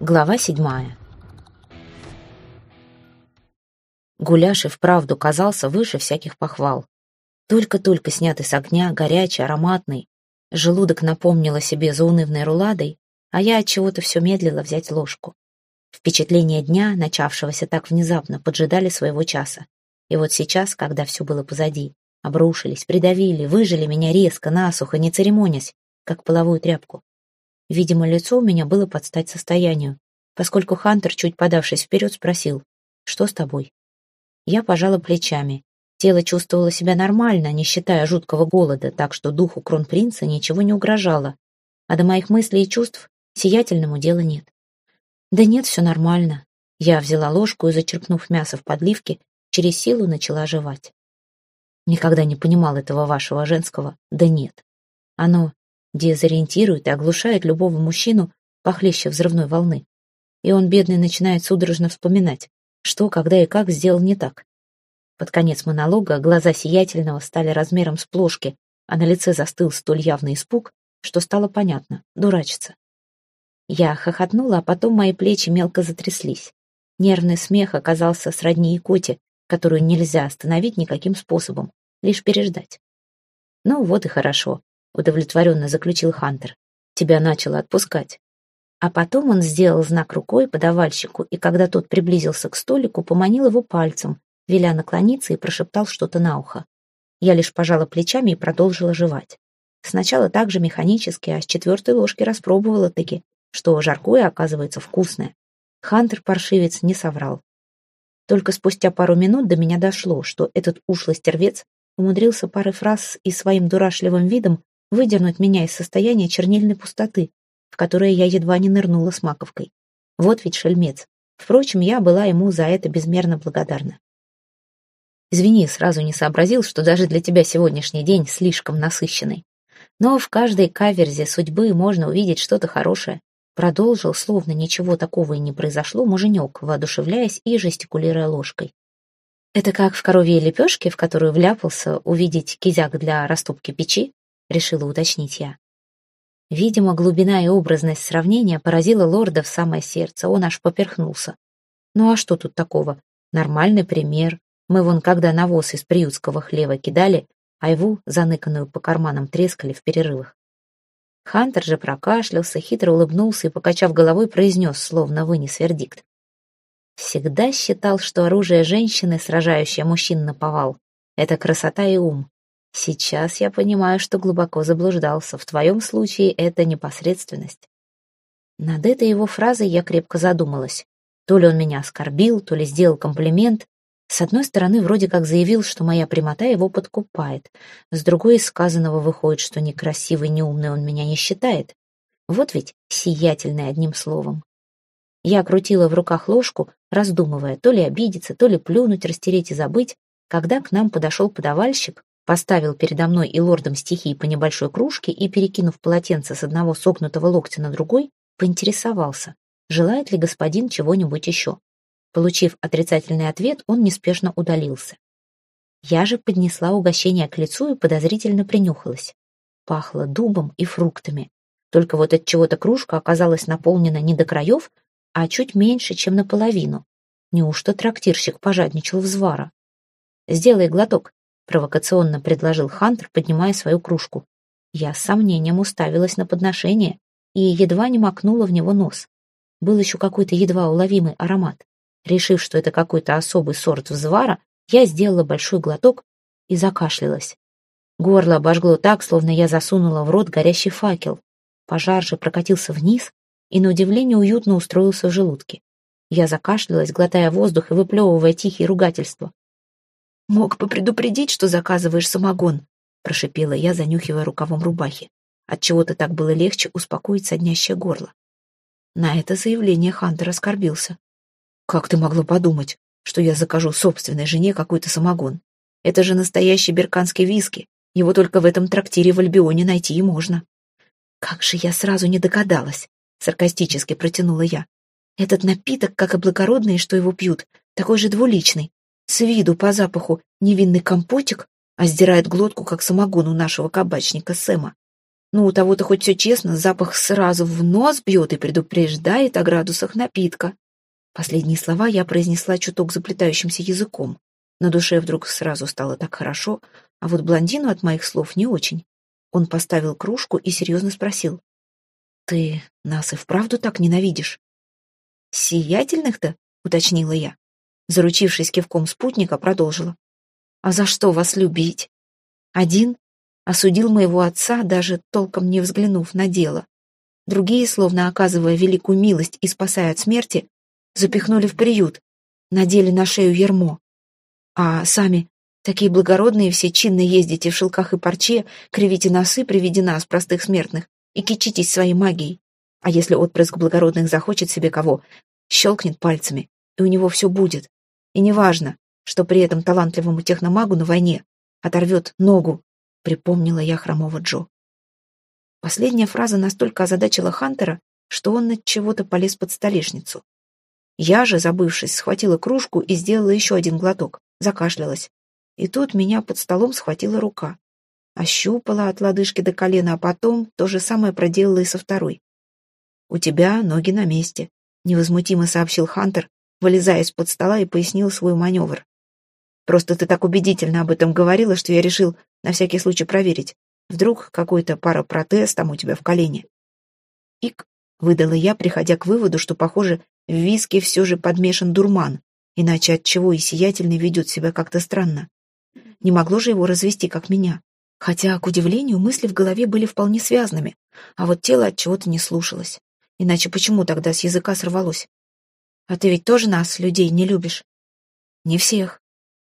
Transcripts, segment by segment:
Глава седьмая. Гуляш и вправду казался выше всяких похвал. Только-только снятый с огня, горячий, ароматный. Желудок напомнил о себе заунывной руладой, а я от чего-то все медлила взять ложку. Впечатления дня, начавшегося так внезапно, поджидали своего часа. И вот сейчас, когда все было позади, обрушились, придавили, выжили меня резко, насухо, не церемонясь, как половую тряпку. Видимо, лицо у меня было под стать состоянию, поскольку Хантер, чуть подавшись вперед, спросил, «Что с тобой?» Я пожала плечами. Тело чувствовало себя нормально, не считая жуткого голода, так что духу кронпринца ничего не угрожало. А до моих мыслей и чувств сиятельному дела нет. Да нет, все нормально. Я взяла ложку и, зачерпнув мясо в подливке, через силу начала жевать. Никогда не понимал этого вашего женского «да нет». Оно дезориентирует и оглушает любого мужчину похлеще взрывной волны. И он, бедный, начинает судорожно вспоминать, что, когда и как сделал не так. Под конец монолога глаза сиятельного стали размером с плошки, а на лице застыл столь явный испуг, что стало понятно — дурачится. Я хохотнула, а потом мои плечи мелко затряслись. Нервный смех оказался сродни икоте, которую нельзя остановить никаким способом, лишь переждать. Ну вот и хорошо удовлетворенно заключил Хантер. Тебя начало отпускать. А потом он сделал знак рукой подавальщику, и когда тот приблизился к столику, поманил его пальцем, веля наклониться и прошептал что-то на ухо. Я лишь пожала плечами и продолжила жевать. Сначала так же механически, а с четвертой ложки распробовала таки, что жаркое оказывается вкусное. Хантер-паршивец не соврал. Только спустя пару минут до меня дошло, что этот ушлый стервец умудрился парой фраз и своим дурашливым видом выдернуть меня из состояния чернильной пустоты, в которое я едва не нырнула с маковкой. Вот ведь шельмец. Впрочем, я была ему за это безмерно благодарна. Извини, сразу не сообразил, что даже для тебя сегодняшний день слишком насыщенный. Но в каждой каверзе судьбы можно увидеть что-то хорошее. Продолжил, словно ничего такого и не произошло, муженек, воодушевляясь и жестикулируя ложкой. Это как в коровьей лепешке, в которую вляпался увидеть кизяк для растопки печи, — решила уточнить я. Видимо, глубина и образность сравнения поразила лорда в самое сердце, он аж поперхнулся. Ну а что тут такого? Нормальный пример. Мы вон когда навоз из приютского хлева кидали, айву, заныканную по карманам, трескали в перерывах. Хантер же прокашлялся, хитро улыбнулся и, покачав головой, произнес, словно вынес вердикт. Всегда считал, что оружие женщины, сражающее мужчин на повал, — это красота и ум. Сейчас я понимаю, что глубоко заблуждался. В твоем случае это непосредственность. Над этой его фразой я крепко задумалась. То ли он меня оскорбил, то ли сделал комплимент. С одной стороны, вроде как заявил, что моя прямота его подкупает. С другой, из сказанного выходит, что ни красивый, ни умный он меня не считает. Вот ведь сиятельный одним словом. Я крутила в руках ложку, раздумывая, то ли обидеться, то ли плюнуть, растереть и забыть, когда к нам подошел подавальщик, поставил передо мной и лордом стихии по небольшой кружке и, перекинув полотенце с одного согнутого локтя на другой, поинтересовался, желает ли господин чего-нибудь еще. Получив отрицательный ответ, он неспешно удалился. Я же поднесла угощение к лицу и подозрительно принюхалась. Пахло дубом и фруктами. Только вот от чего-то кружка оказалась наполнена не до краев, а чуть меньше, чем наполовину. Неужто трактирщик пожадничал взвара? «Сделай глоток», провокационно предложил Хантер, поднимая свою кружку. Я с сомнением уставилась на подношение и едва не макнула в него нос. Был еще какой-то едва уловимый аромат. Решив, что это какой-то особый сорт взвара, я сделала большой глоток и закашлялась. Горло обожгло так, словно я засунула в рот горящий факел. Пожар же прокатился вниз и, на удивление, уютно устроился в желудке. Я закашлялась, глотая воздух и выплевывая тихие ругательства. «Мог бы предупредить, что заказываешь самогон», — прошипела я, занюхивая рукавом рубахи. Отчего-то так было легче успокоить соднящее горло. На это заявление Хантер оскорбился. «Как ты могла подумать, что я закажу собственной жене какой-то самогон? Это же настоящий берканский виски. Его только в этом трактире в Альбионе найти и можно». «Как же я сразу не догадалась!» — саркастически протянула я. «Этот напиток, как и благородные, что его пьют, такой же двуличный. С виду по запаху невинный компотик, а сдирает глотку, как самогон у нашего кабачника Сэма. Ну, у того-то хоть все честно, запах сразу в нос бьет и предупреждает о градусах напитка. Последние слова я произнесла чуток заплетающимся языком. На душе вдруг сразу стало так хорошо, а вот блондину от моих слов не очень. Он поставил кружку и серьезно спросил. «Ты нас и вправду так ненавидишь?» «Сиятельных-то?» — уточнила я. Заручившись кивком спутника, продолжила. «А за что вас любить?» Один осудил моего отца, даже толком не взглянув на дело. Другие, словно оказывая великую милость и спасая от смерти, запихнули в приют, надели на шею ермо. А сами, такие благородные, все чинно ездите в шелках и парче, кривите носы при виде нас, простых смертных, и кичитесь своей магией. А если отпрыск благородных захочет себе кого, щелкнет пальцами, и у него все будет. И неважно, что при этом талантливому техномагу на войне оторвет ногу, припомнила я хромого Джо. Последняя фраза настолько озадачила Хантера, что он от чего-то полез под столешницу. Я же, забывшись, схватила кружку и сделала еще один глоток, закашлялась. И тут меня под столом схватила рука. Ощупала от лодыжки до колена, а потом то же самое проделала и со второй. «У тебя ноги на месте», — невозмутимо сообщил Хантер, вылезая из-под стола и пояснил свой маневр. «Просто ты так убедительно об этом говорила, что я решил на всякий случай проверить. Вдруг какой-то паропротез там у тебя в колене». «Ик», — выдала я, приходя к выводу, что, похоже, в виске все же подмешан дурман, иначе от чего и сиятельный ведет себя как-то странно. Не могло же его развести, как меня. Хотя, к удивлению, мысли в голове были вполне связанными, а вот тело от чего-то не слушалось. Иначе почему тогда с языка сорвалось? А ты ведь тоже нас, людей, не любишь? Не всех.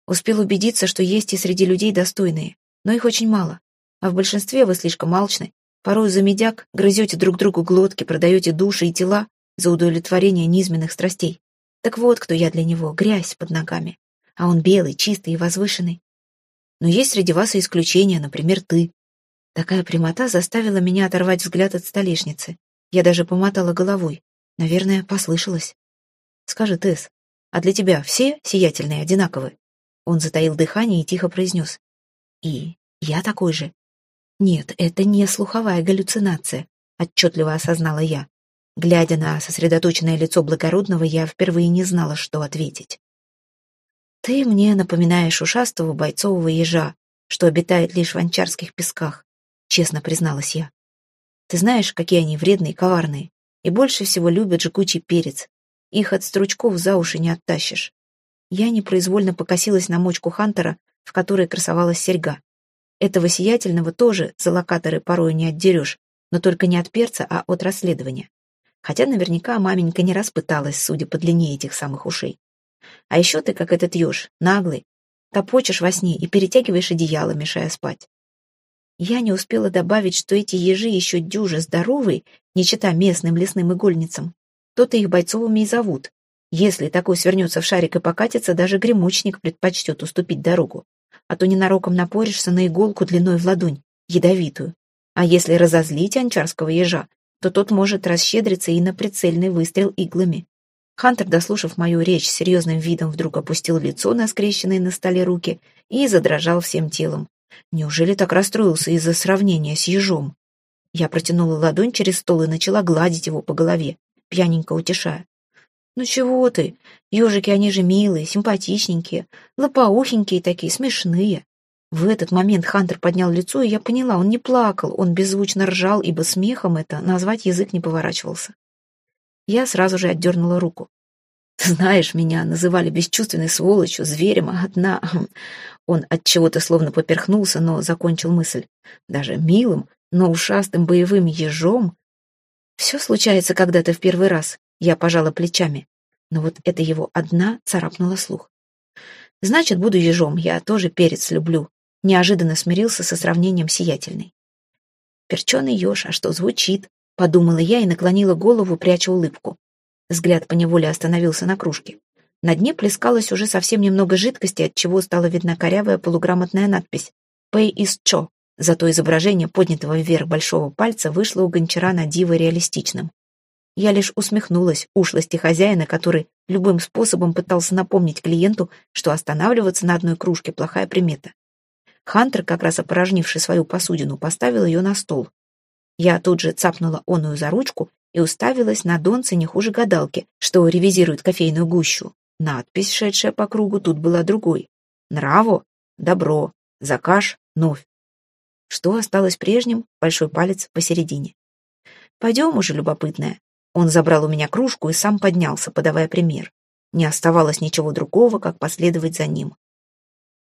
Успел убедиться, что есть и среди людей достойные, но их очень мало. А в большинстве вы слишком алчны. Порой за медяк грызете друг другу глотки, продаете души и тела, за удовлетворение низменных страстей. Так вот, кто я для него, грязь под ногами. А он белый, чистый и возвышенный. Но есть среди вас и исключения, например, ты. Такая прямота заставила меня оторвать взгляд от столешницы. Я даже помотала головой. Наверное, послышалось. Скажи, Тесс, а для тебя все сиятельные одинаковы? Он затаил дыхание и тихо произнес. И я такой же. Нет, это не слуховая галлюцинация, отчетливо осознала я. Глядя на сосредоточенное лицо благородного, я впервые не знала, что ответить. «Ты мне напоминаешь ушастого бойцового ежа, что обитает лишь в анчарских песках», — честно призналась я. «Ты знаешь, какие они вредные и коварные, и больше всего любят жгучий перец. Их от стручков за уши не оттащишь». Я непроизвольно покосилась на мочку Хантера, в которой красовалась серьга. Этого сиятельного тоже за локаторы порой не отдерешь, но только не от перца, а от расследования хотя наверняка маменька не раз пыталась, судя по длине этих самых ушей. А еще ты, как этот еж, наглый, топочешь во сне и перетягиваешь одеяло, мешая спать. Я не успела добавить, что эти ежи еще дюжи здоровые, не чита местным лесным игольницам. То-то их бойцовыми и зовут. Если такой свернется в шарик и покатится, даже гремучник предпочтет уступить дорогу. А то ненароком напоришься на иголку длиной в ладонь, ядовитую. А если разозлить анчарского ежа, то тот может расщедриться и на прицельный выстрел иглами. Хантер, дослушав мою речь, серьезным видом вдруг опустил лицо на скрещенные на столе руки и задрожал всем телом. Неужели так расстроился из-за сравнения с ежом? Я протянула ладонь через стол и начала гладить его по голове, пьяненько утешая. «Ну чего ты? Ежики, они же милые, симпатичненькие, лопоухенькие такие, смешные. В этот момент Хантер поднял лицо, и я поняла, он не плакал, он беззвучно ржал, ибо смехом это назвать язык не поворачивался. Я сразу же отдернула руку. «Ты знаешь, меня называли бесчувственной сволочью, зверем, а одна...» Он от чего то словно поперхнулся, но закончил мысль. «Даже милым, но ушастым боевым ежом...» «Все случается когда-то в первый раз», — я пожала плечами. Но вот это его одна царапнула слух. «Значит, буду ежом, я тоже перец люблю неожиданно смирился со сравнением сиятельной. «Перченый еж, а что звучит?» — подумала я и наклонила голову, пряча улыбку. Взгляд поневоле остановился на кружке. На дне плескалось уже совсем немного жидкости, от чего стала видна корявая полуграмотная надпись «Pay is cho». Зато изображение поднятого вверх большого пальца вышло у гончара на диво реалистичным. Я лишь усмехнулась ушлости хозяина, который любым способом пытался напомнить клиенту, что останавливаться на одной кружке – плохая примета. Хантер, как раз опорожнивший свою посудину, поставил ее на стол. Я тут же цапнула оную за ручку и уставилась на донце не хуже гадалки, что ревизирует кофейную гущу. Надпись, шедшая по кругу, тут была другой. «Нраво? Добро. Закаж? Новь». Что осталось прежним? Большой палец посередине. «Пойдем уже, любопытная». Он забрал у меня кружку и сам поднялся, подавая пример. Не оставалось ничего другого, как последовать за ним.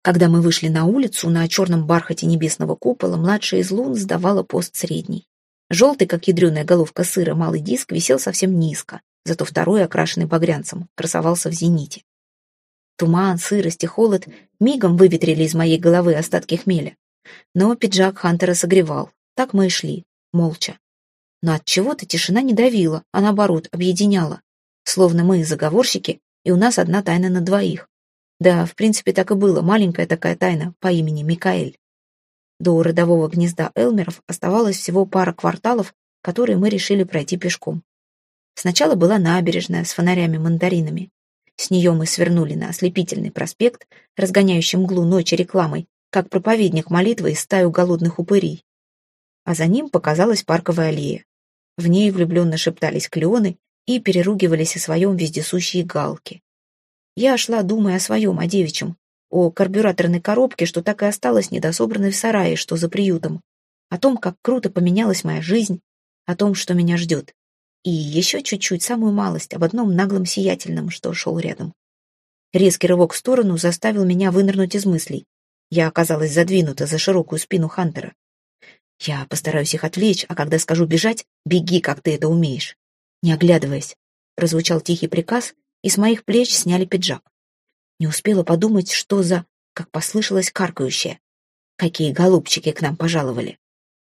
Когда мы вышли на улицу, на черном бархате небесного купола младшая из лун сдавала пост средний. Желтый, как ядреная головка сыра, малый диск висел совсем низко, зато второй, окрашенный багрянцем, красовался в зените. Туман, сырость и холод мигом выветрили из моей головы остатки хмеля. Но пиджак Хантера согревал. Так мы и шли, молча. Но от чего-то тишина не давила, а наоборот, объединяла. Словно мы заговорщики, и у нас одна тайна на двоих. Да, в принципе, так и было, маленькая такая тайна по имени Микаэль. До родового гнезда Элмеров оставалось всего пара кварталов, которые мы решили пройти пешком. Сначала была набережная с фонарями-мандаринами. С нее мы свернули на ослепительный проспект, разгоняющий мглу ночи рекламой, как проповедник молитвы из стаю голодных упырей. А за ним показалась парковая аллея. В ней влюбленно шептались клеоны и переругивались о своем вездесущие галки. Я шла, думая о своем, о девичьем, о карбюраторной коробке, что так и осталась недособранной в сарае, что за приютом, о том, как круто поменялась моя жизнь, о том, что меня ждет. И еще чуть-чуть, самую малость, об одном наглом сиятельном, что шел рядом. Резкий рывок в сторону заставил меня вынырнуть из мыслей. Я оказалась задвинута за широкую спину Хантера. Я постараюсь их отвлечь, а когда скажу бежать, беги, как ты это умеешь. Не оглядываясь, прозвучал тихий приказ, и с моих плеч сняли пиджак. Не успела подумать, что за... как послышалось каркающее. Какие голубчики к нам пожаловали.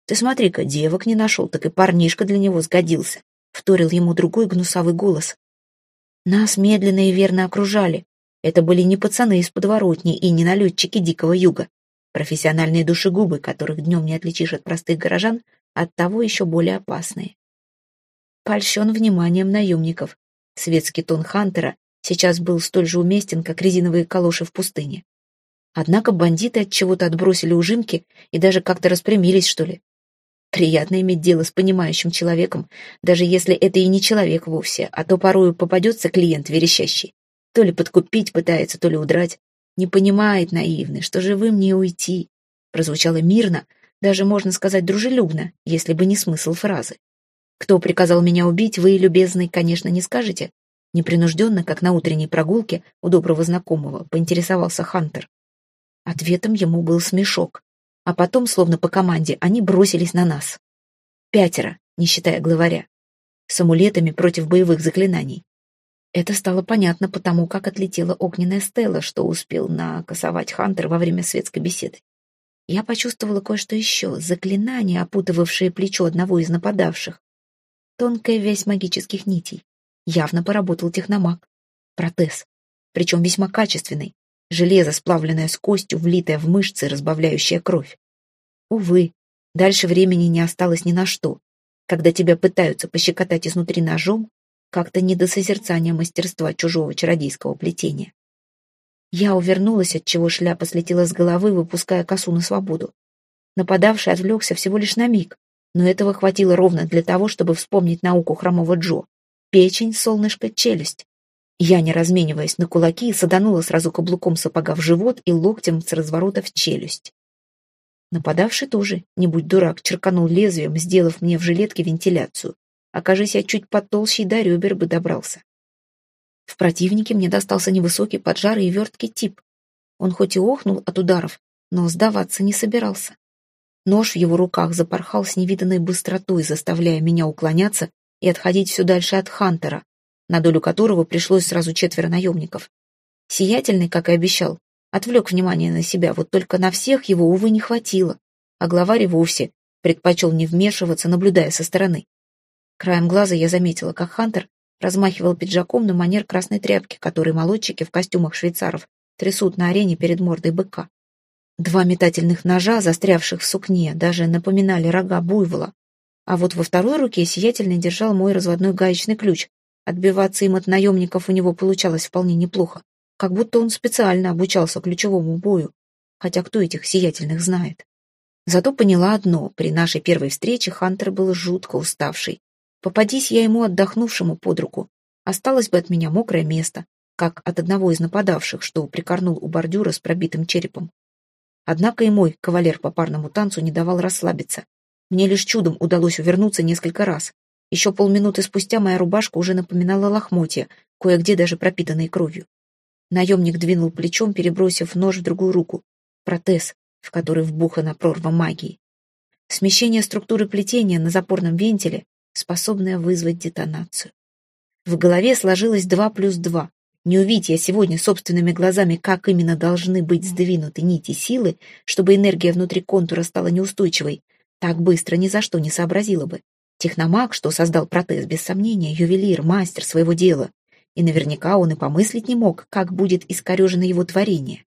Ты смотри-ка, девок не нашел, так и парнишка для него сгодился. Вторил ему другой гнусавый голос. Нас медленно и верно окружали. Это были не пацаны из подворотни и не налетчики дикого юга. Профессиональные душегубы, которых днем не отличишь от простых горожан, оттого еще более опасные. Польщен вниманием наемников. Светский тон Хантера сейчас был столь же уместен, как резиновые калоши в пустыне. Однако бандиты от чего-то отбросили ужимки и даже как-то распрямились, что ли. Приятно иметь дело с понимающим человеком, даже если это и не человек вовсе, а то порою попадется клиент верещащий. То ли подкупить пытается, то ли удрать. Не понимает наивный, что живым не уйти. Прозвучало мирно, даже можно сказать дружелюбно, если бы не смысл фразы. Кто приказал меня убить, вы, любезный, конечно, не скажете, Непринужденно, как на утренней прогулке у доброго знакомого, поинтересовался Хантер. Ответом ему был смешок. А потом, словно по команде, они бросились на нас. Пятеро, не считая главаря. С амулетами против боевых заклинаний. Это стало понятно потому, как отлетела огненная стела, что успел накосовать Хантер во время светской беседы. Я почувствовала кое-что еще, заклинание, опутывавшее плечо одного из нападавших. Тонкая вязь магических нитей. Явно поработал техномаг. Протез. Причем весьма качественный. Железо, сплавленное с костью, влитое в мышцы, разбавляющее кровь. Увы, дальше времени не осталось ни на что. Когда тебя пытаются пощекотать изнутри ножом, как-то не до созерцания мастерства чужого чародейского плетения. Я увернулась, от чего шляпа слетела с головы, выпуская косу на свободу. Нападавший отвлекся всего лишь на миг, но этого хватило ровно для того, чтобы вспомнить науку хромого Джо печень, солнышко, челюсть. Я, не размениваясь на кулаки, саданула сразу каблуком сапога в живот и локтем с разворота в челюсть. Нападавший тоже, не будь дурак, черканул лезвием, сделав мне в жилетке вентиляцию. Окажись я чуть потолще, и до ребер бы добрался. В противнике мне достался невысокий, поджарый и верткий тип. Он хоть и охнул от ударов, но сдаваться не собирался. Нож в его руках запорхал с невиданной быстротой, заставляя меня уклоняться и отходить все дальше от Хантера, на долю которого пришлось сразу четверо наемников. Сиятельный, как и обещал, отвлек внимание на себя, вот только на всех его, увы, не хватило, а главарь вовсе предпочел не вмешиваться, наблюдая со стороны. Краем глаза я заметила, как Хантер размахивал пиджаком на манер красной тряпки, который молодчики в костюмах швейцаров трясут на арене перед мордой быка. Два метательных ножа, застрявших в сукне, даже напоминали рога буйвола, а вот во второй руке сиятельный держал мой разводной гаечный ключ. Отбиваться им от наемников у него получалось вполне неплохо. Как будто он специально обучался ключевому бою. Хотя кто этих сиятельных знает? Зато поняла одно, при нашей первой встрече Хантер был жутко уставший. Попадись я ему отдохнувшему под руку, осталось бы от меня мокрое место, как от одного из нападавших, что прикорнул у бордюра с пробитым черепом. Однако и мой кавалер по парному танцу не давал расслабиться. Мне лишь чудом удалось увернуться несколько раз. Еще полминуты спустя моя рубашка уже напоминала лохмотья, кое-где даже пропитанные кровью. Наемник двинул плечом, перебросив нож в другую руку. Протез, в который вбухана прорва магии. Смещение структуры плетения на запорном вентиле, способное вызвать детонацию. В голове сложилось два плюс два. Не увидеть я сегодня собственными глазами, как именно должны быть сдвинуты нити силы, чтобы энергия внутри контура стала неустойчивой, так быстро ни за что не сообразила бы. Техномаг, что создал протез, без сомнения, ювелир, мастер своего дела. И наверняка он и помыслить не мог, как будет искорежено его творение.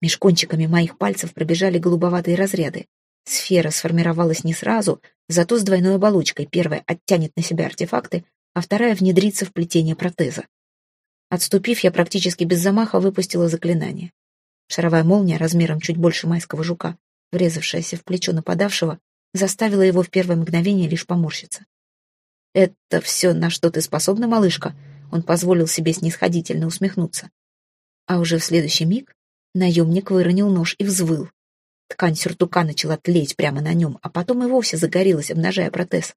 Меж кончиками моих пальцев пробежали голубоватые разряды. Сфера сформировалась не сразу, зато с двойной оболочкой. Первая оттянет на себя артефакты, а вторая внедрится в плетение протеза. Отступив, я практически без замаха выпустила заклинание. Шаровая молния размером чуть больше майского жука, врезавшаяся в плечо нападавшего, заставила его в первое мгновение лишь поморщиться. «Это все, на что ты способна, малышка?» Он позволил себе снисходительно усмехнуться. А уже в следующий миг Наемник выронил нож и взвыл. Ткань сюртука начала тлеть прямо на нем, а потом и вовсе загорелась, обнажая протез.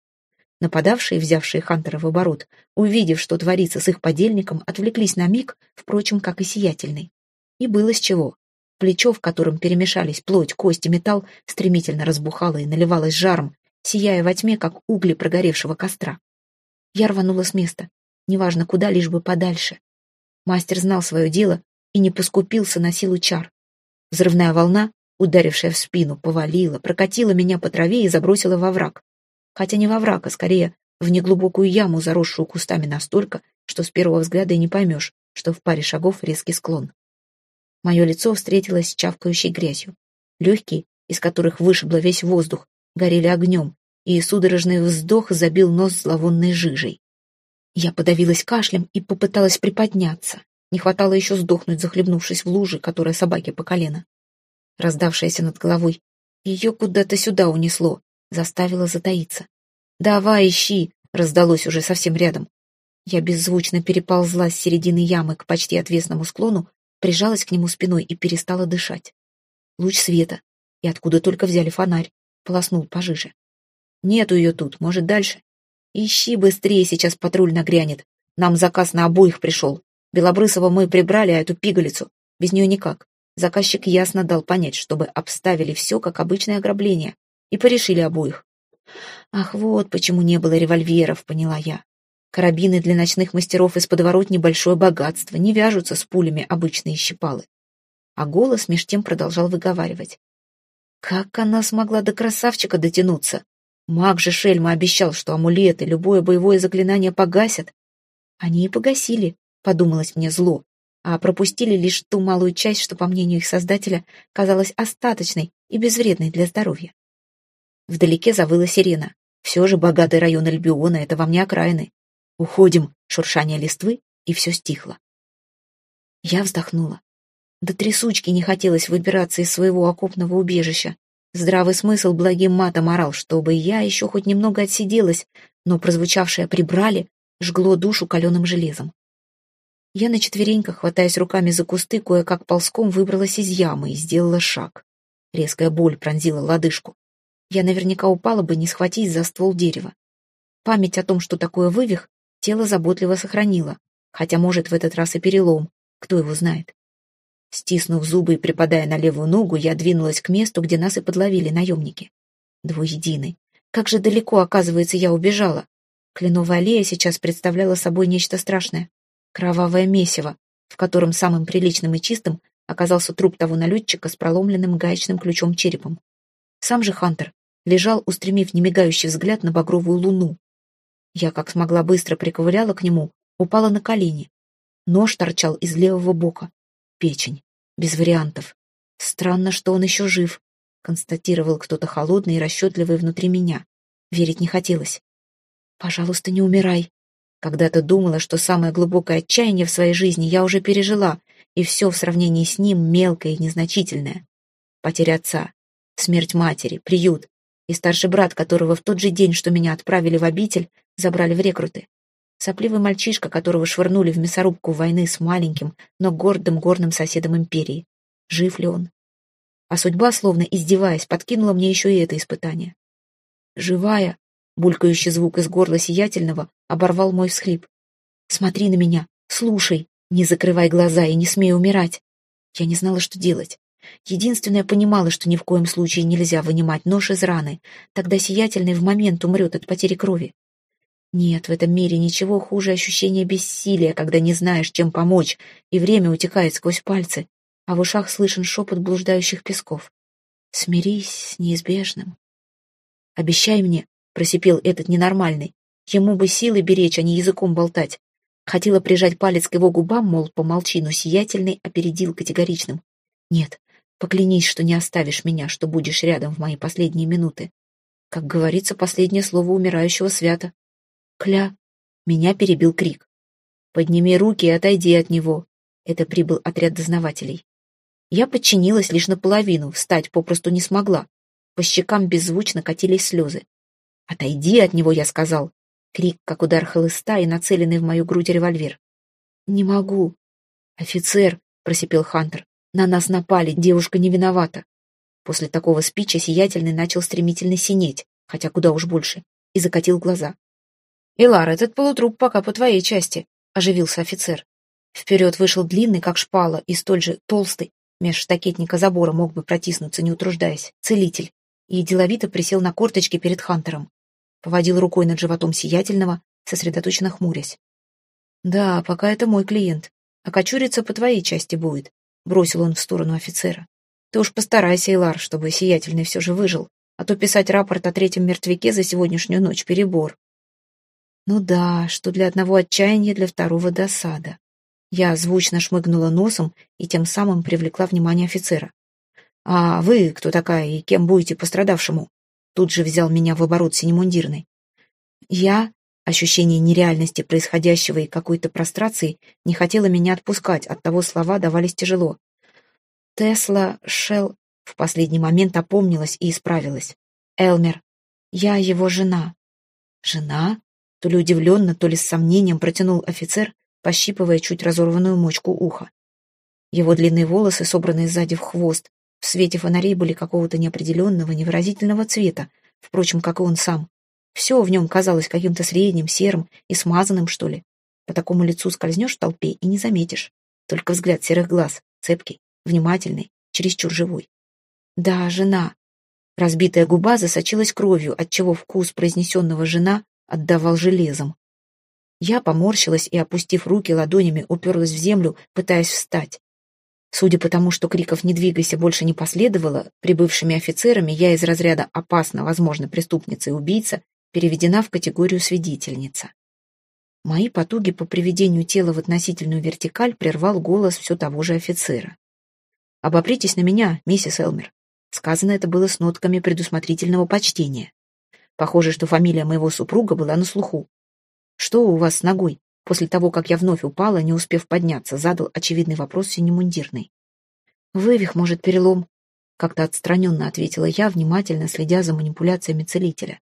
Нападавшие, взявшие Хантера в оборот, увидев, что творится с их подельником, отвлеклись на миг, впрочем, как и сиятельный. И было с чего. Плечо, в котором перемешались плоть, кость и металл, стремительно разбухало и наливалось жаром, сияя во тьме, как угли прогоревшего костра. Я рванула с места. Неважно куда, лишь бы подальше. Мастер знал свое дело и не поскупился на силу чар. Взрывная волна, ударившая в спину, повалила, прокатила меня по траве и забросила во враг. Хотя не во враг, а скорее в неглубокую яму, заросшую кустами настолько, что с первого взгляда и не поймешь, что в паре шагов резкий склон. Мое лицо встретилось с чавкающей грязью. Легкие, из которых вышибло весь воздух, горели огнем, и судорожный вздох забил нос зловонной жижей. Я подавилась кашлем и попыталась приподняться. Не хватало еще сдохнуть, захлебнувшись в луже, которая собаке по колено. Раздавшаяся над головой. Ее куда-то сюда унесло, заставило затаиться. «Давай, ищи!» — раздалось уже совсем рядом. Я беззвучно переползла с середины ямы к почти отвесному склону, прижалась к нему спиной и перестала дышать. Луч света, и откуда только взяли фонарь, полоснул пожиже. Нету ее тут, может, дальше? Ищи быстрее, сейчас патруль нагрянет. Нам заказ на обоих пришел. Белобрысова мы прибрали, а эту пигалицу без нее никак. Заказчик ясно дал понять, чтобы обставили все как обычное ограбление, и порешили обоих. Ах, вот почему не было револьверов, поняла я. Карабины для ночных мастеров из подворот небольшое богатство, не вяжутся с пулями обычные щепалы. А голос меж тем продолжал выговаривать. Как она смогла до красавчика дотянуться? Маг же Шельма обещал, что амулеты, любое боевое заклинание погасят. Они и погасили, подумалось мне зло, а пропустили лишь ту малую часть, что, по мнению их создателя, казалась остаточной и безвредной для здоровья. Вдалеке завыла сирена. Все же богатый район Альбиона — это вам не окраины. Уходим, шуршание листвы, и все стихло. Я вздохнула. До трясучки не хотелось выбираться из своего окопного убежища. Здравый смысл благим матом орал, чтобы я еще хоть немного отсиделась, но прозвучавшее «прибрали» жгло душу каленым железом. Я на четвереньках, хватаясь руками за кусты, кое-как ползком выбралась из ямы и сделала шаг. Резкая боль пронзила лодыжку. Я наверняка упала бы, не схватись за ствол дерева. Память о том, что такое вывих, тело заботливо сохранило, хотя, может, в этот раз и перелом, кто его знает. Стиснув зубы и припадая на левую ногу, я двинулась к месту, где нас и подловили наемники. Двуединый. Как же далеко, оказывается, я убежала. Кленовая аллея сейчас представляла собой нечто страшное. Кровавое месиво, в котором самым приличным и чистым оказался труп того налетчика с проломленным гаечным ключом черепом. Сам же Хантер лежал, устремив немигающий взгляд на багровую луну. Я, как смогла, быстро приковыляла к нему, упала на колени. Нож торчал из левого бока. Печень. Без вариантов. Странно, что он еще жив, констатировал кто-то холодный и расчетливый внутри меня. Верить не хотелось. «Пожалуйста, не умирай», когда-то думала, что самое глубокое отчаяние в своей жизни я уже пережила, и все в сравнении с ним мелкое и незначительное. Потеря отца, Смерть матери, приют и старший брат, которого в тот же день, что меня отправили в обитель, забрали в рекруты. Сопливый мальчишка, которого швырнули в мясорубку войны с маленьким, но гордым горным соседом империи. Жив ли он? А судьба, словно издеваясь, подкинула мне еще и это испытание. «Живая!» — булькающий звук из горла сиятельного оборвал мой всхлип. «Смотри на меня, слушай, не закрывай глаза и не смей умирать!» Я не знала, что делать. Единственное, понимала, что ни в коем случае нельзя вынимать нож из раны, тогда сиятельный в момент умрет от потери крови. Нет, в этом мире ничего хуже ощущения бессилия, когда не знаешь, чем помочь, и время утекает сквозь пальцы, а в ушах слышен шепот блуждающих песков. Смирись с неизбежным. «Обещай мне», — просипел этот ненормальный, ему бы силы беречь, а не языком болтать. Хотела прижать палец к его губам, мол, помолчи, но сиятельный опередил категоричным. «Нет, поклянись, что не оставишь меня, что будешь рядом в мои последние минуты. Как говорится, последнее слово умирающего свято. Кля!» Меня перебил крик. «Подними руки и отойди от него!» Это прибыл отряд дознавателей. Я подчинилась лишь наполовину, встать попросту не смогла. По щекам беззвучно катились слезы. «Отойди от него!» — я сказал. Крик, как удар хлыста и нацеленный в мою грудь револьвер. «Не могу!» «Офицер!» — просипел Хантер. «На нас напали, девушка не виновата!» После такого спича сиятельный начал стремительно синеть, хотя куда уж больше, и закатил глаза. «Илар, этот полутруп пока по твоей части», — оживился офицер. Вперед вышел длинный, как шпала, и столь же толстый, меж штакетника забора мог бы протиснуться, не утруждаясь, целитель, и деловито присел на корточки перед Хантером. Поводил рукой над животом сиятельного, сосредоточенно хмурясь. «Да, пока это мой клиент. А кочуриться по твоей части будет», — бросил он в сторону офицера. «Ты уж постарайся, Илар, чтобы сиятельный все же выжил, а то писать рапорт о третьем мертвяке за сегодняшнюю ночь — перебор». Ну да, что для одного отчаяния, для второго досада. Я звучно шмыгнула носом и тем самым привлекла внимание офицера. «А вы кто такая и кем будете пострадавшему?» Тут же взял меня в оборот синемундирный. Я, ощущение нереальности происходящего и какой-то прострации, не хотела меня отпускать, оттого слова давались тяжело. Тесла, Шелл в последний момент опомнилась и исправилась. Элмер, я его жена. Жена? То ли удивленно, то ли с сомнением протянул офицер, пощипывая чуть разорванную мочку уха. Его длинные волосы, собранные сзади в хвост, в свете фонарей были какого-то неопределенного, невыразительного цвета, впрочем, как и он сам. Все в нем казалось каким-то средним, серым и смазанным, что ли. По такому лицу скользнешь в толпе и не заметишь. Только взгляд серых глаз, цепкий, внимательный, чересчур живой. Да, жена. Разбитая губа засочилась кровью, отчего вкус произнесенного «жена» отдавал железом. Я поморщилась и, опустив руки ладонями, уперлась в землю, пытаясь встать. Судя по тому, что криков «не двигайся» больше не последовало, прибывшими офицерами я из разряда «опасно, возможно, преступница и убийца» переведена в категорию «свидетельница». Мои потуги по приведению тела в относительную вертикаль прервал голос все того же офицера. «Обопритесь на меня, миссис Элмер». Сказано это было с нотками предусмотрительного почтения. Похоже, что фамилия моего супруга была на слуху. «Что у вас с ногой?» После того, как я вновь упала, не успев подняться, задал очевидный вопрос синемундирный. «Вывих, может, перелом?» Как-то отстраненно ответила я, внимательно следя за манипуляциями целителя.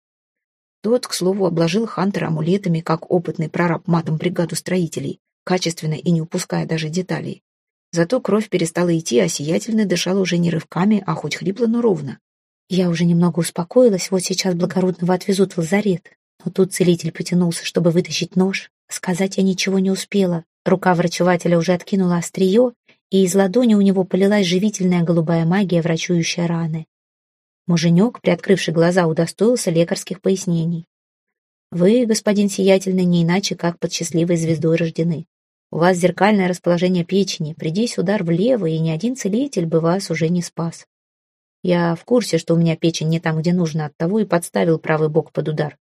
Тот, к слову, обложил Хантера амулетами, как опытный прораб матом бригаду строителей, качественно и не упуская даже деталей. Зато кровь перестала идти, а сиятельный дышал уже не рывками, а хоть хрипло, но ровно. Я уже немного успокоилась, вот сейчас благородного отвезут в лазарет. Но тут целитель потянулся, чтобы вытащить нож. Сказать я ничего не успела. Рука врачевателя уже откинула острие, и из ладони у него полилась живительная голубая магия, врачующая раны. Муженек, приоткрывший глаза, удостоился лекарских пояснений. «Вы, господин Сиятельный, не иначе, как под счастливой звездой рождены. У вас зеркальное расположение печени. Придись удар влево, и ни один целитель бы вас уже не спас. Я в курсе, что у меня печень не там, где нужно, оттого и подставил правый бок под удар.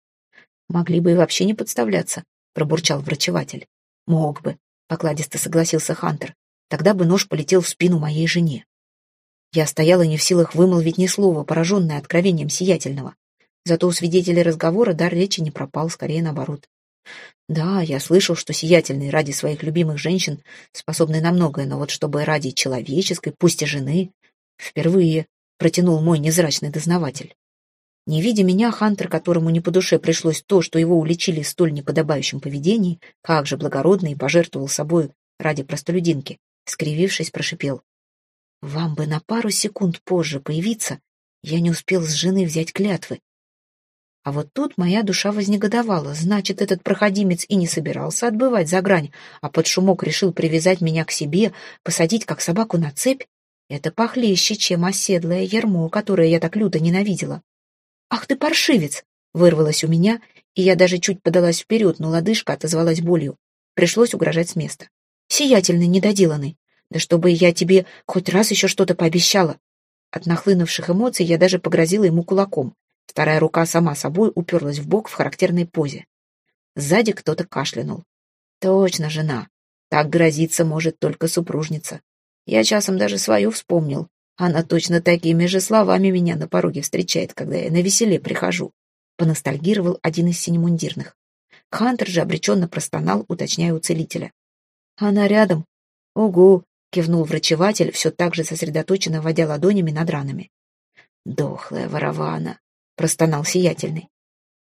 Могли бы и вообще не подставляться, пробурчал врачеватель. Мог бы, покладисто согласился Хантер. Тогда бы нож полетел в спину моей жене. Я стояла не в силах вымолвить ни слова, пораженная откровением сиятельного. Зато у свидетелей разговора дар речи не пропал, скорее наоборот. Да, я слышал, что сиятельные ради своих любимых женщин способны на многое, но вот чтобы ради человеческой, пусть и жены, впервые протянул мой незрачный дознаватель. Не видя меня, Хантер, которому не по душе пришлось то, что его уличили в столь неподобающем поведении, как же благородно и пожертвовал собой ради простолюдинки, скривившись, прошипел. «Вам бы на пару секунд позже появиться, я не успел с жены взять клятвы. А вот тут моя душа вознегодовала. Значит, этот проходимец и не собирался отбывать за грань, а под шумок решил привязать меня к себе, посадить как собаку на цепь. Это похлеще, чем оседлое ермо, которое я так люто ненавидела. «Ах ты паршивец!» — вырвалось у меня, и я даже чуть подалась вперед, но лодыжка отозвалась болью. Пришлось угрожать с места. «Сиятельный, недоделанный! Да чтобы я тебе хоть раз еще что-то пообещала!» От нахлынувших эмоций я даже погрозила ему кулаком. Вторая рука сама собой уперлась в бок в характерной позе. Сзади кто-то кашлянул. «Точно, жена. Так грозиться может только супружница. Я часом даже свою вспомнил. Она точно такими же словами меня на пороге встречает, когда я на веселе прихожу», — поностальгировал один из синемундирных. Хантер же обреченно простонал, уточняя у целителя. «Она рядом?» «Угу», — кивнул врачеватель, все так же сосредоточенно водя ладонями над ранами. «Дохлая ворована», — простонал сиятельный.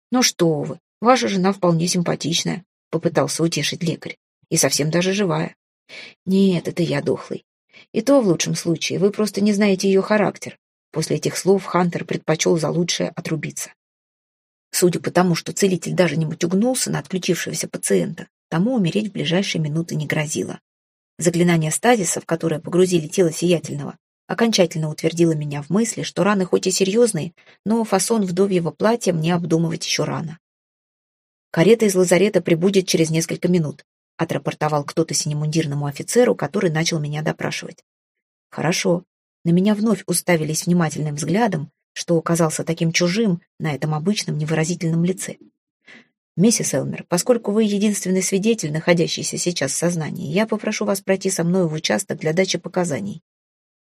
«Ну что вы, ваша жена вполне симпатичная», — попытался утешить лекарь. «И совсем даже живая». «Нет, это я дохлый. И то, в лучшем случае, вы просто не знаете ее характер». После этих слов Хантер предпочел за лучшее отрубиться. Судя по тому, что целитель даже не мутюгнулся на отключившегося пациента, тому умереть в ближайшие минуты не грозило. Заклинание стазиса, в которое погрузили тело сиятельного, окончательно утвердило меня в мысли, что раны хоть и серьезные, но фасон вдовьего платья мне обдумывать еще рано. «Карета из лазарета прибудет через несколько минут», отрапортовал кто-то синемундирному офицеру, который начал меня допрашивать. «Хорошо». На меня вновь уставились внимательным взглядом, что оказался таким чужим на этом обычном невыразительном лице. «Миссис Элмер, поскольку вы единственный свидетель, находящийся сейчас в сознании, я попрошу вас пройти со мной в участок для дачи показаний.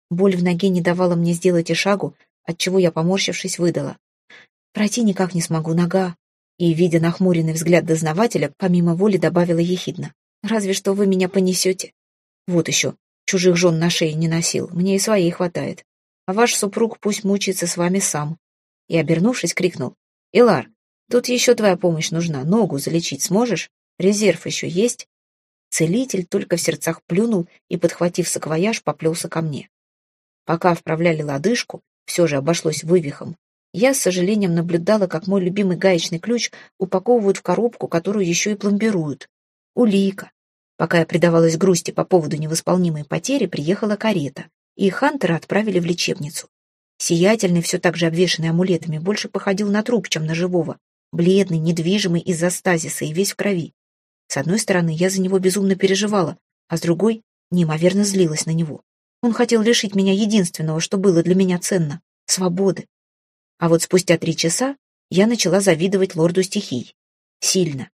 Боль в ноге не давала мне сделать и шагу, отчего я, поморщившись, выдала. Пройти никак не смогу, нога. И, видя нахмуренный взгляд дознавателя, помимо воли добавила ехидно. Разве что вы меня понесете. Вот еще, чужих жен на шее не носил, мне и своей хватает. А ваш супруг пусть мучается с вами сам. И, обернувшись, крикнул. «Илар, тут еще твоя помощь нужна, ногу залечить сможешь? Резерв еще есть?» Целитель только в сердцах плюнул и, подхватив саквояж, поплелся ко мне. Пока вправляли лодыжку, все же обошлось вывихом, я с сожалением наблюдала, как мой любимый гаечный ключ упаковывают в коробку, которую еще и пломбируют. Улика. Пока я предавалась грусти по поводу невосполнимой потери, приехала карета, и Хантера отправили в лечебницу. Сиятельный, все так же обвешанный амулетами, больше походил на труп, чем на живого. Бледный, недвижимый из-за стазиса и весь в крови. С одной стороны, я за него безумно переживала, а с другой — неимоверно злилась на него. Он хотел лишить меня единственного, что было для меня ценно — свободы. А вот спустя три часа я начала завидовать лорду стихий. Сильно.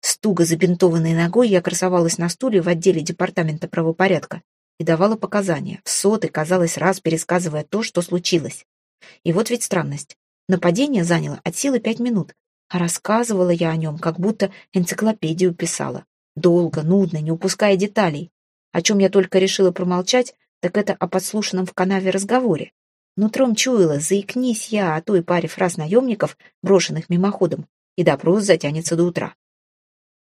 С забинтованной ногой я красовалась на стуле в отделе департамента правопорядка и давала показания, в соты, казалось, раз пересказывая то, что случилось. И вот ведь странность. Нападение заняло от силы пять минут, а рассказывала я о нем, как будто энциклопедию писала. Долго, нудно, не упуская деталей. О чем я только решила промолчать, так это о подслушанном в канаве разговоре. Нутром чуяла, заикнись я о той паре фраз наемников, брошенных мимоходом, и допрос затянется до утра.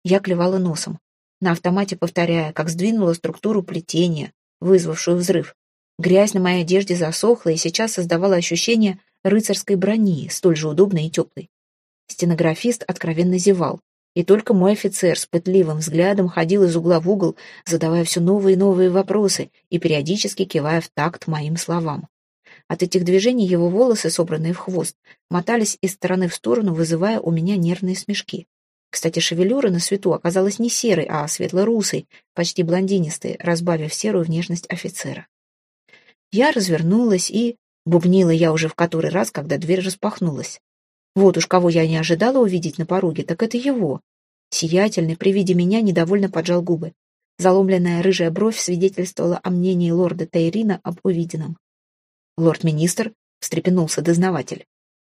Я клевала носом, на автомате повторяя, как сдвинула структуру плетения, вызвавшую взрыв. Грязь на моей одежде засохла и сейчас создавала ощущение рыцарской брони, столь же удобной и теплой. Стенографист откровенно зевал, и только мой офицер с пытливым взглядом ходил из угла в угол, задавая все новые и новые вопросы и периодически кивая в такт моим словам. От этих движений его волосы, собранные в хвост, мотались из стороны в сторону, вызывая у меня нервные смешки. Кстати, шевелюра на свету оказалась не серой, а светло-русой, почти блондинистой, разбавив серую внешность офицера. Я развернулась и... Бубнила я уже в который раз, когда дверь распахнулась. Вот уж кого я не ожидала увидеть на пороге, так это его. Сиятельный при виде меня недовольно поджал губы. Заломленная рыжая бровь свидетельствовала о мнении лорда Тайрина об увиденном. «Лорд-министр», — встрепенулся дознаватель.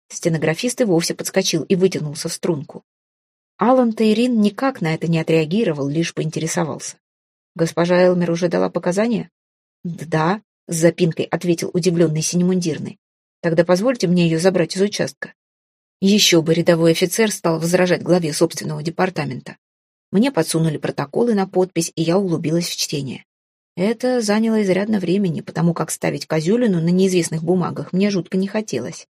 Стенографист и вовсе подскочил и вытянулся в струнку. Алан Тайрин никак на это не отреагировал, лишь поинтересовался. «Госпожа Элмер уже дала показания?» «Да», с запинкой ответил удивленный синемундирный. Тогда позвольте мне ее забрать из участка. Еще бы рядовой офицер стал возражать главе собственного департамента. Мне подсунули протоколы на подпись, и я углубилась в чтение. Это заняло изрядно времени, потому как ставить козюлину на неизвестных бумагах мне жутко не хотелось.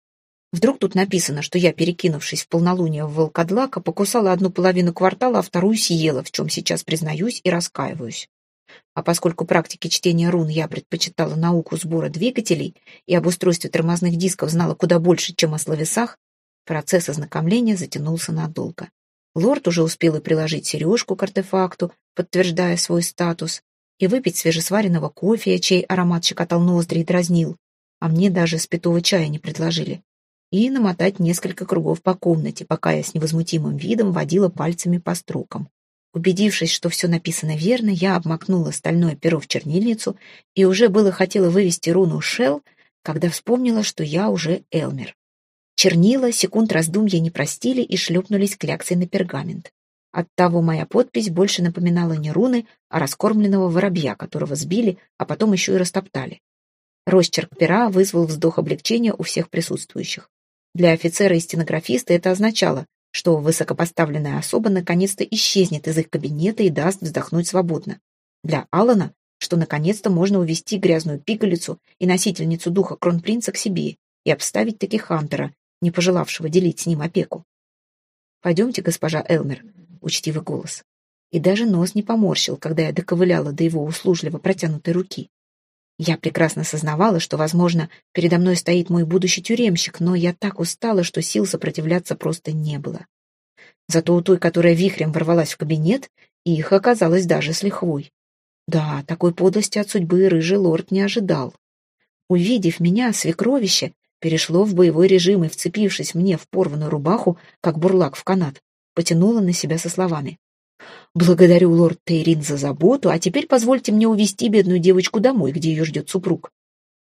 Вдруг тут написано, что я, перекинувшись в полнолуние в волкодлака, покусала одну половину квартала, а вторую съела, в чем сейчас признаюсь и раскаиваюсь. А поскольку практики чтения рун я предпочитала науку сбора двигателей и об устройстве тормозных дисков знала куда больше, чем о словесах, процесс ознакомления затянулся надолго. Лорд уже успел и приложить сережку к артефакту, подтверждая свой статус, и выпить свежесваренного кофе, чей аромат щекотал ноздри и дразнил, а мне даже спитого чая не предложили, и намотать несколько кругов по комнате, пока я с невозмутимым видом водила пальцами по строкам. Убедившись, что все написано верно, я обмакнула стальное перо в чернильницу и уже было хотела вывести руну «Шелл», когда вспомнила, что я уже Элмер. Чернила секунд раздумья не простили и шлепнулись кляксой на пергамент. Оттого моя подпись больше напоминала не руны, а раскормленного воробья, которого сбили, а потом еще и растоптали. Росчерк пера вызвал вздох облегчения у всех присутствующих. Для офицера и стенографиста это означало, что высокопоставленная особа наконец-то исчезнет из их кабинета и даст вздохнуть свободно. Для Алана, что наконец-то можно увести грязную пигалицу и носительницу духа кронпринца к себе и обставить таки Хантера, не пожелавшего делить с ним опеку. «Пойдемте, госпожа Элмер», — учтивый голос. И даже нос не поморщил, когда я доковыляла до его услужливо протянутой руки. Я прекрасно сознавала, что, возможно, передо мной стоит мой будущий тюремщик, но я так устала, что сил сопротивляться просто не было. Зато у той, которая вихрем ворвалась в кабинет, их оказалось даже с лихвой. Да, такой подлости от судьбы рыжий лорд не ожидал. Увидев меня, свекровище перешло в боевой режим и, вцепившись мне в порванную рубаху, как бурлак в канат, потянуло на себя со словами. Благодарю лорд Тейрин за заботу, а теперь позвольте мне увести бедную девочку домой, где ее ждет супруг.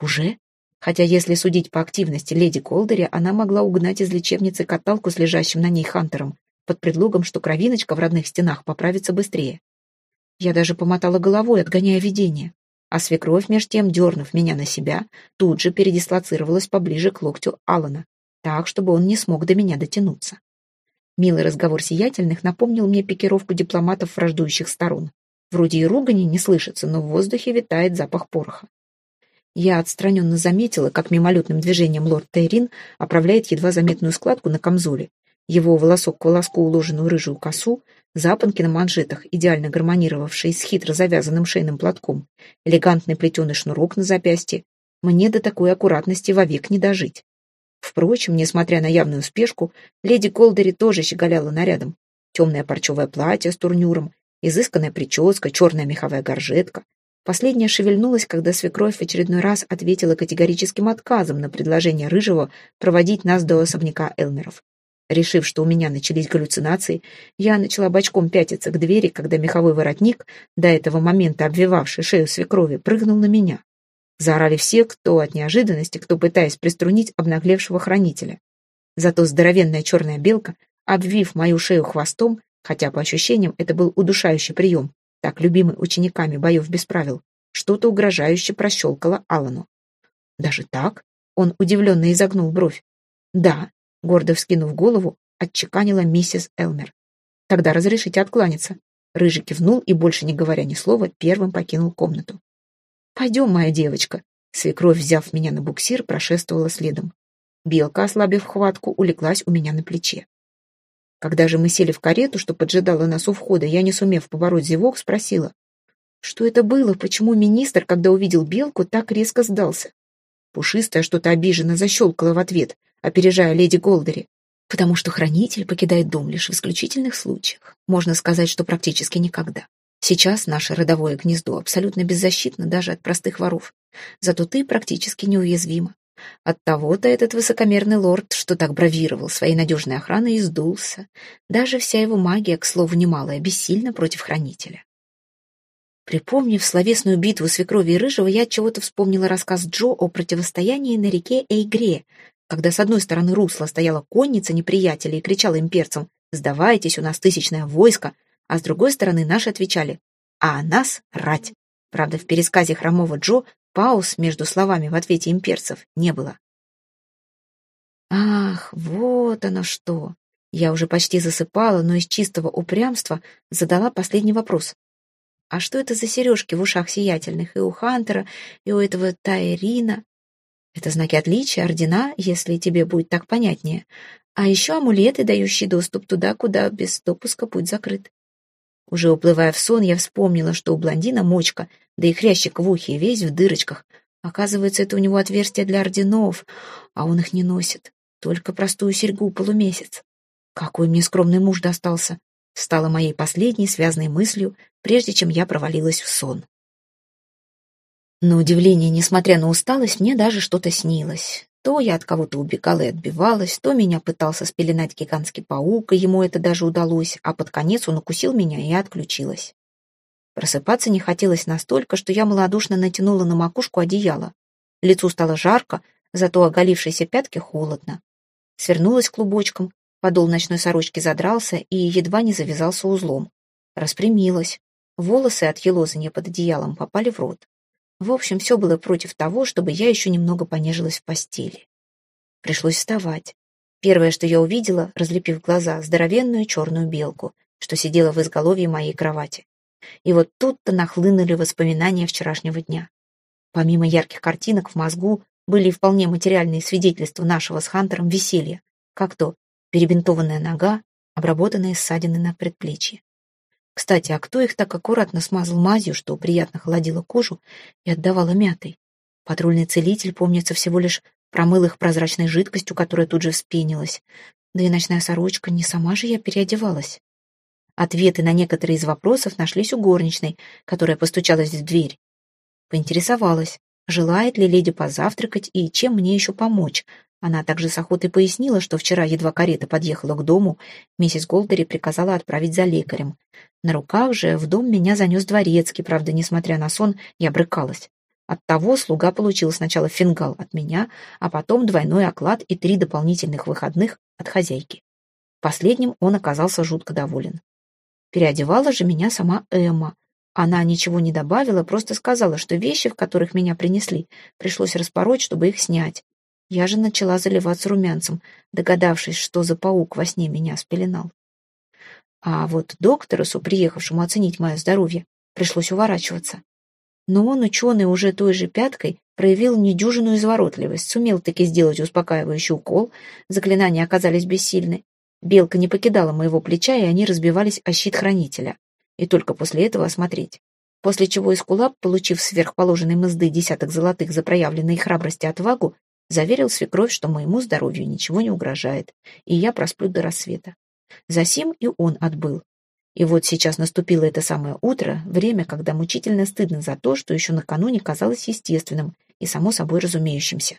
Уже? Хотя, если судить по активности леди Колдери, она могла угнать из лечебницы каталку с лежащим на ней Хантером, под предлогом, что кровиночка в родных стенах поправится быстрее. Я даже помотала головой, отгоняя видение. А свекровь, меж тем, дернув меня на себя, тут же передислоцировалась поближе к локтю Алана, так, чтобы он не смог до меня дотянуться. Милый разговор сиятельных напомнил мне пикировку дипломатов враждующих сторон. Вроде и ругани не слышится, но в воздухе витает запах пороха. Я отстраненно заметила, как мимолетным движением лорд Тейрин оправляет едва заметную складку на камзоле. Его волосок к волоску уложенную рыжую косу, запонки на манжетах, идеально гармонировавшие с хитро завязанным шейным платком, элегантный плетеный шнурок на запястье. Мне до такой аккуратности вовек не дожить. Впрочем, несмотря на явную спешку, леди Колдери тоже щеголяла нарядом. Темное парчевое платье с турнюром, изысканная прическа, черная меховая горжетка. Последняя шевельнулась, когда свекровь в очередной раз ответила категорическим отказом на предложение Рыжего проводить нас до особняка Элмеров. Решив, что у меня начались галлюцинации, я начала бочком пятиться к двери, когда меховой воротник, до этого момента обвивавший шею свекрови, прыгнул на меня. Заорали все, кто от неожиданности, кто пытаясь приструнить обнаглевшего хранителя. Зато здоровенная черная белка, обвив мою шею хвостом, хотя по ощущениям это был удушающий прием, так любимый учениками боев без правил, что-то угрожающе прощелкало Алану. «Даже так?» — он удивленно изогнул бровь. «Да», — гордо вскинув голову, отчеканила миссис Элмер. «Тогда разрешите откланяться». Рыжий кивнул и, больше не говоря ни слова, первым покинул комнату. «Пойдем, моя девочка». Свекровь, взяв меня на буксир, прошествовала следом. Белка, ослабив хватку, улеглась у меня на плече. Когда же мы сели в карету, что поджидала нас у входа, я, не сумев побороть зевок, спросила, что это было, почему министр, когда увидел белку, так резко сдался. Пушистая что-то обиженно защелкала в ответ, опережая леди Голдери. Потому что хранитель покидает дом лишь в исключительных случаях. Можно сказать, что практически никогда. Сейчас наше родовое гнездо абсолютно беззащитно даже от простых воров. Зато ты практически неуязвима. От того-то этот высокомерный лорд, что так бравировал своей надежной охраной, издулся. Даже вся его магия, к слову, немалая, бессильна против хранителя. Припомнив словесную битву свекрови и рыжего, я чего-то вспомнила рассказ Джо о противостоянии на реке Эйгре, когда с одной стороны русла стояла конница неприятеля и кричала имперцам «Сдавайтесь, у нас тысячное войско», а с другой стороны наши отвечали «А нас рать». Правда, в пересказе хромого Джо Пауз между словами в ответе имперцев не было. Ах, вот оно что! Я уже почти засыпала, но из чистого упрямства задала последний вопрос. А что это за сережки в ушах сиятельных и у Хантера, и у этого Тайрина? Это знаки отличия, ордена, если тебе будет так понятнее. А еще амулеты, дающие доступ туда, куда без допуска путь закрыт. Уже уплывая в сон, я вспомнила, что у блондина мочка, да и хрящик в ухе, весь в дырочках. Оказывается, это у него отверстие для орденов, а он их не носит. Только простую серьгу полумесяц. Какой мне скромный муж достался, стало моей последней связанной мыслью, прежде чем я провалилась в сон. На удивление, несмотря на усталость, мне даже что-то снилось. То я от кого-то убегала и отбивалась, то меня пытался спеленать гигантский паук, и ему это даже удалось, а под конец он укусил меня, и отключилась. Просыпаться не хотелось настолько, что я малодушно натянула на макушку одеяло. Лицу стало жарко, зато оголившиеся пятки холодно свернулась клубочком, подол ночной сорочки задрался и едва не завязался узлом. Распрямилась. Волосы от елозания под одеялом попали в рот. В общем, все было против того, чтобы я еще немного понежилась в постели. Пришлось вставать. Первое, что я увидела, разлепив глаза, здоровенную черную белку, что сидела в изголовье моей кровати. И вот тут-то нахлынули воспоминания вчерашнего дня. Помимо ярких картинок в мозгу были и вполне материальные свидетельства нашего с Хантером веселья, как то перебинтованная нога, обработанные ссадины на предплечье. Кстати, а кто их так аккуратно смазал мазью, что приятно холодило кожу и отдавало мятой? Патрульный целитель, помнится, всего лишь промыл их прозрачной жидкостью, которая тут же вспенилась. Да и ночная сорочка, не сама же я переодевалась. Ответы на некоторые из вопросов нашлись у горничной, которая постучалась в дверь. Поинтересовалась, желает ли леди позавтракать и чем мне еще помочь. Она также с охотой пояснила, что вчера едва карета подъехала к дому, миссис Голдери приказала отправить за лекарем. На руках же в дом меня занес дворецкий, правда, несмотря на сон, я брыкалась. Оттого слуга получил сначала фингал от меня, а потом двойной оклад и три дополнительных выходных от хозяйки. Последним он оказался жутко доволен. Переодевала же меня сама Эмма, она ничего не добавила, просто сказала, что вещи, в которых меня принесли, пришлось распороть, чтобы их снять. Я же начала заливаться румянцем, догадавшись, что за паук во сне меня спеленал. А вот докторусу, приехавшему оценить мое здоровье, пришлось уворачиваться. Но он, ученый уже той же пяткой, проявил недюжинную изворотливость, сумел таки сделать успокаивающий укол, заклинания оказались бессильны. Белка не покидала моего плеча, и они разбивались о щит хранителя и только после этого осмотреть. После чего Искулап, получив сверхположенной мызды десяток золотых за проявленные храбрость и отвагу, заверил свекровь, что моему здоровью ничего не угрожает, и я просплю до рассвета. Засим и он отбыл. И вот сейчас наступило это самое утро, время, когда мучительно стыдно за то, что еще накануне казалось естественным и само собой разумеющимся.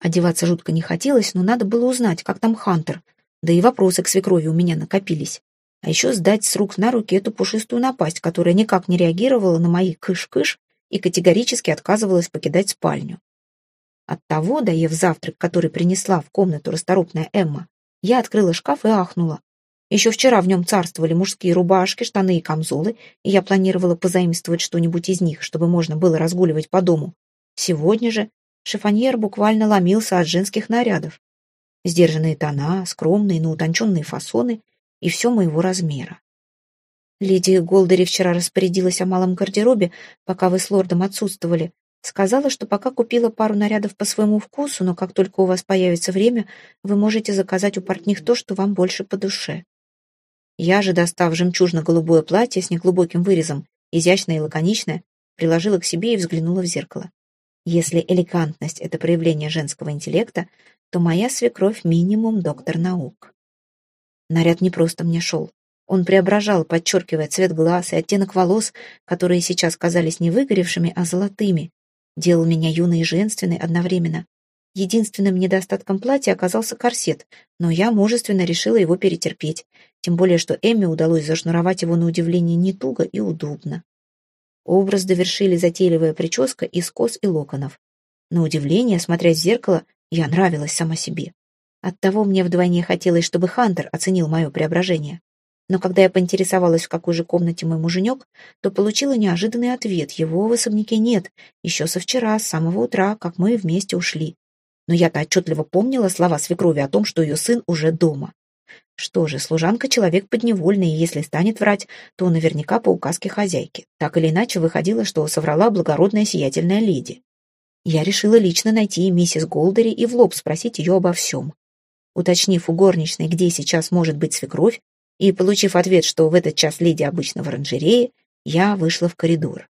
Одеваться жутко не хотелось, но надо было узнать, как там Хантер, да и вопросы к свекрови у меня накопились а еще сдать с рук на руки эту пушистую напасть, которая никак не реагировала на мои кыш-кыш и категорически отказывалась покидать спальню. Оттого, доев завтрак, который принесла в комнату расторопная Эмма, я открыла шкаф и ахнула. Еще вчера в нем царствовали мужские рубашки, штаны и камзолы, и я планировала позаимствовать что-нибудь из них, чтобы можно было разгуливать по дому. Сегодня же шифоньер буквально ломился от женских нарядов. Сдержанные тона, скромные, но утонченные фасоны и все моего размера. Леди Голдери вчера распорядилась о малом гардеробе, пока вы с лордом отсутствовали. Сказала, что пока купила пару нарядов по своему вкусу, но как только у вас появится время, вы можете заказать у портних то, что вам больше по душе. Я же, достав жемчужно-голубое платье с неглубоким вырезом, изящное и лаконичное, приложила к себе и взглянула в зеркало. Если элегантность — это проявление женского интеллекта, то моя свекровь минимум доктор наук. Наряд не просто мне шел. Он преображал, подчеркивая цвет глаз и оттенок волос, которые сейчас казались не выгоревшими, а золотыми. Делал меня юной и женственной одновременно. Единственным недостатком платья оказался корсет, но я мужественно решила его перетерпеть, тем более что Эмме удалось зашнуровать его на удивление не туго и удобно. Образ довершили затейливая прическа из кос и локонов. На удивление, смотря в зеркало, я нравилась сама себе. Оттого мне вдвойне хотелось, чтобы Хантер оценил мое преображение. Но когда я поинтересовалась, в какой же комнате мой муженек, то получила неожиданный ответ. Его в особняке нет. Еще со вчера, с самого утра, как мы вместе ушли. Но я-то отчетливо помнила слова свекрови о том, что ее сын уже дома. Что же, служанка человек подневольный, и если станет врать, то наверняка по указке хозяйки. Так или иначе выходило, что соврала благородная сиятельная леди. Я решила лично найти миссис Голдери и в лоб спросить ее обо всем. Уточнив у горничной, где сейчас может быть свекровь, и получив ответ, что в этот час леди обычно в оранжерее, я вышла в коридор.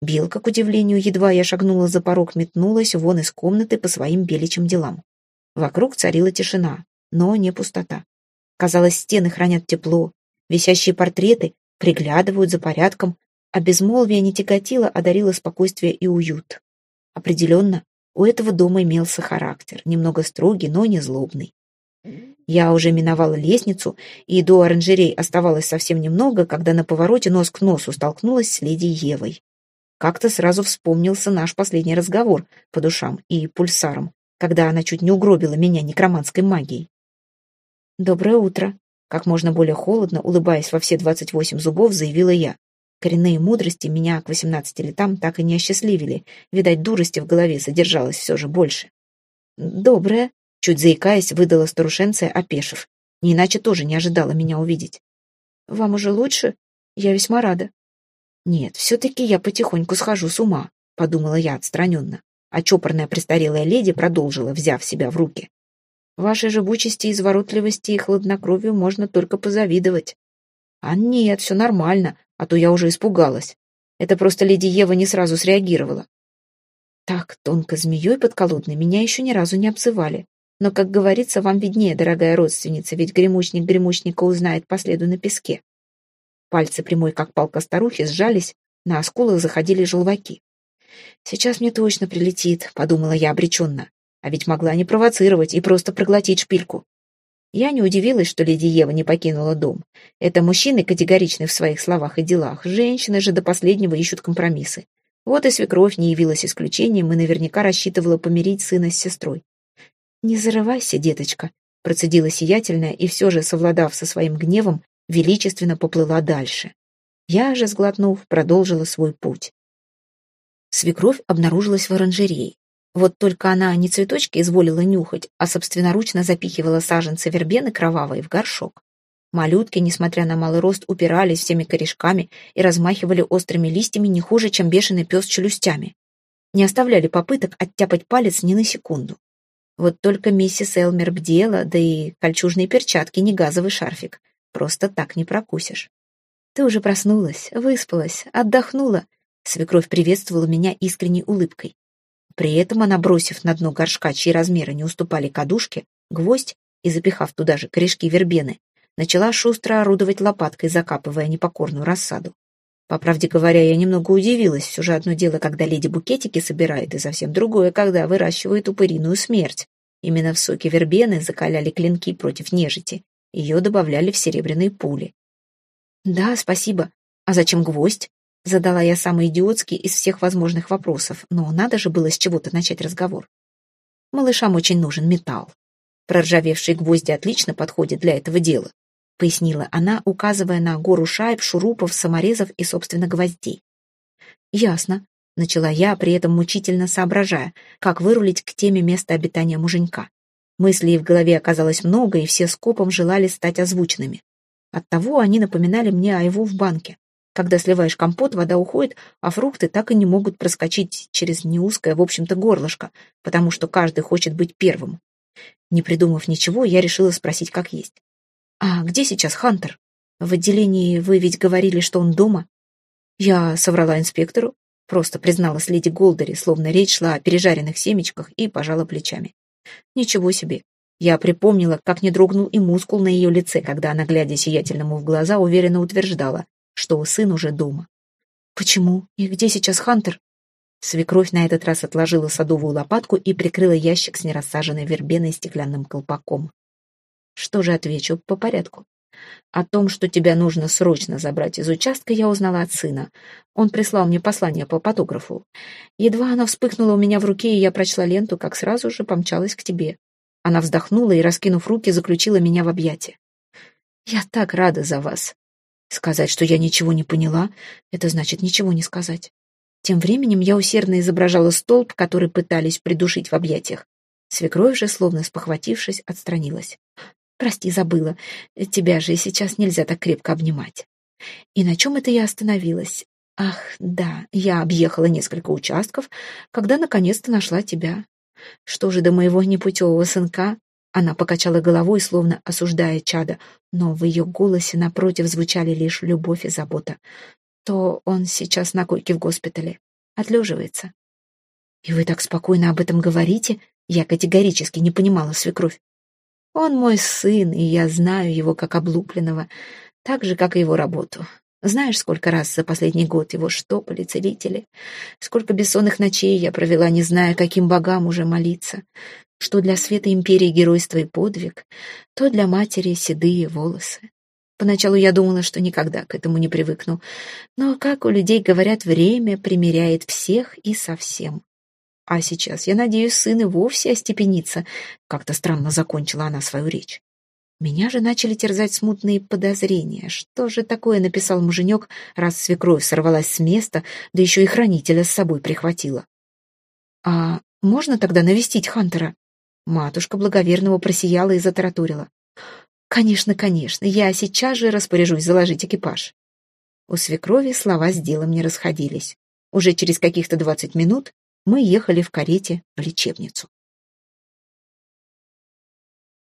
Белка, к удивлению, едва я шагнула за порог, метнулась вон из комнаты по своим беличьим делам. Вокруг царила тишина, но не пустота. Казалось, стены хранят тепло, висящие портреты приглядывают за порядком, а безмолвие не тяготило, а дарило спокойствие и уют. Определенно, у этого дома имелся характер, немного строгий, но не злобный. Я уже миновала лестницу, и до оранжерей оставалось совсем немного, когда на повороте нос к носу столкнулась с леди Евой. Как-то сразу вспомнился наш последний разговор по душам и пульсарам, когда она чуть не угробила меня некроманской магией. «Доброе утро», — как можно более холодно, улыбаясь во все двадцать восемь зубов, заявила я. Коренные мудрости меня к восемнадцати летам так и не осчастливили. Видать, дурости в голове содержалось все же больше. «Доброе», — чуть заикаясь, выдала старушенция, опешив. Не иначе тоже не ожидала меня увидеть. «Вам уже лучше? Я весьма рада». «Нет, все-таки я потихоньку схожу с ума», — подумала я отстраненно. А чопорная престарелая леди продолжила, взяв себя в руки. «Вашей живучести, изворотливости и хладнокровию можно только позавидовать». «А нет, все нормально а то я уже испугалась. Это просто леди Ева не сразу среагировала. Так, тонко змеей подколодной меня еще ни разу не обзывали. Но, как говорится, вам виднее, дорогая родственница, ведь гремучник гремучника узнает по следу на песке. Пальцы прямой, как палка старухи, сжались, на осколах заходили желваки. «Сейчас мне точно прилетит», — подумала я обреченно. А ведь могла не провоцировать и просто проглотить шпильку. Я не удивилась, что леди Ева не покинула дом. Это мужчины категоричны в своих словах и делах, женщины же до последнего ищут компромиссы. Вот и свекровь не явилась исключением и наверняка рассчитывала помирить сына с сестрой. «Не зарывайся, деточка», — процедила сиятельная и все же, совладав со своим гневом, величественно поплыла дальше. Я же, сглотнув, продолжила свой путь. Свекровь обнаружилась в оранжерее. Вот только она не цветочки изволила нюхать, а собственноручно запихивала саженцы вербены кровавой в горшок. Малютки, несмотря на малый рост, упирались всеми корешками и размахивали острыми листьями не хуже, чем бешеный пес челюстями. Не оставляли попыток оттяпать палец ни на секунду. Вот только миссис Элмер бдела, да и кольчужные перчатки, не газовый шарфик. Просто так не прокусишь. «Ты уже проснулась, выспалась, отдохнула», Свекровь приветствовала меня искренней улыбкой. При этом она, бросив на дно горшка, чьи размеры не уступали кадушке, гвоздь и запихав туда же корешки вербены, начала шустро орудовать лопаткой, закапывая непокорную рассаду. По правде говоря, я немного удивилась. Все одно дело, когда леди букетики собирает, и совсем другое, когда выращивает упыриную смерть. Именно в соке вербены закаляли клинки против нежити. Ее добавляли в серебряные пули. «Да, спасибо. А зачем гвоздь?» Задала я самый идиотский из всех возможных вопросов, но надо же было с чего-то начать разговор. Малышам очень нужен металл. Проржавевшие гвозди отлично подходят для этого дела, пояснила она, указывая на гору шайб, шурупов, саморезов и, собственно, гвоздей. Ясно, начала я, при этом мучительно соображая, как вырулить к теме места обитания муженька. Мыслей в голове оказалось много, и все скопом желали стать озвученными. Оттого они напоминали мне о его в банке. Когда сливаешь компот, вода уходит, а фрукты так и не могут проскочить через неузкое, в общем-то, горлышко, потому что каждый хочет быть первым. Не придумав ничего, я решила спросить как есть. «А где сейчас Хантер? В отделении вы ведь говорили, что он дома?» Я соврала инспектору, просто призналась леди Голдери, словно речь шла о пережаренных семечках, и пожала плечами. «Ничего себе!» Я припомнила, как не дрогнул и мускул на ее лице, когда она, глядя сиятельному в глаза, уверенно утверждала что сын уже дома. «Почему? И где сейчас Хантер?» Свекровь на этот раз отложила садовую лопатку и прикрыла ящик с нерассаженной вербеной стеклянным колпаком. Что же отвечу по порядку? О том, что тебя нужно срочно забрать из участка, я узнала от сына. Он прислал мне послание по фотографу. Едва оно вспыхнуло у меня в руке, и я прочла ленту, как сразу же помчалась к тебе. Она вздохнула и, раскинув руки, заключила меня в объятия. Я так рада за вас. Сказать, что я ничего не поняла, это значит ничего не сказать. Тем временем я усердно изображала столб, который пытались придушить в объятиях. Свекровь же, словно спохватившись, отстранилась. «Прости, забыла. Тебя же сейчас нельзя так крепко обнимать». И на чем это я остановилась? Ах, да, я объехала несколько участков, когда наконец-то нашла тебя. Что же до моего непутевого сынка? Она покачала головой, словно осуждая чада, но в ее голосе напротив звучали лишь любовь и забота. То он сейчас на койке в госпитале. Отлеживается. И вы так спокойно об этом говорите? Я категорически не понимала свекровь. Он мой сын, и я знаю его как облупленного, так же, как и его работу. Знаешь, сколько раз за последний год его штопали целители? Сколько бессонных ночей я провела, не зная, каким богам уже молиться? Что для света империи геройство и подвиг, то для матери седые волосы. Поначалу я думала, что никогда к этому не привыкну. Но, как у людей говорят, время примиряет всех и совсем. А сейчас, я надеюсь, сын и вовсе остепенится. Как-то странно закончила она свою речь. Меня же начали терзать смутные подозрения. Что же такое написал муженек, раз свекровь сорвалась с места, да еще и хранителя с собой прихватила? «А можно тогда навестить Хантера?» Матушка благоверного просияла и затараторила. «Конечно, конечно, я сейчас же распоряжусь заложить экипаж». У свекрови слова с делом не расходились. Уже через каких-то двадцать минут мы ехали в карете в лечебницу.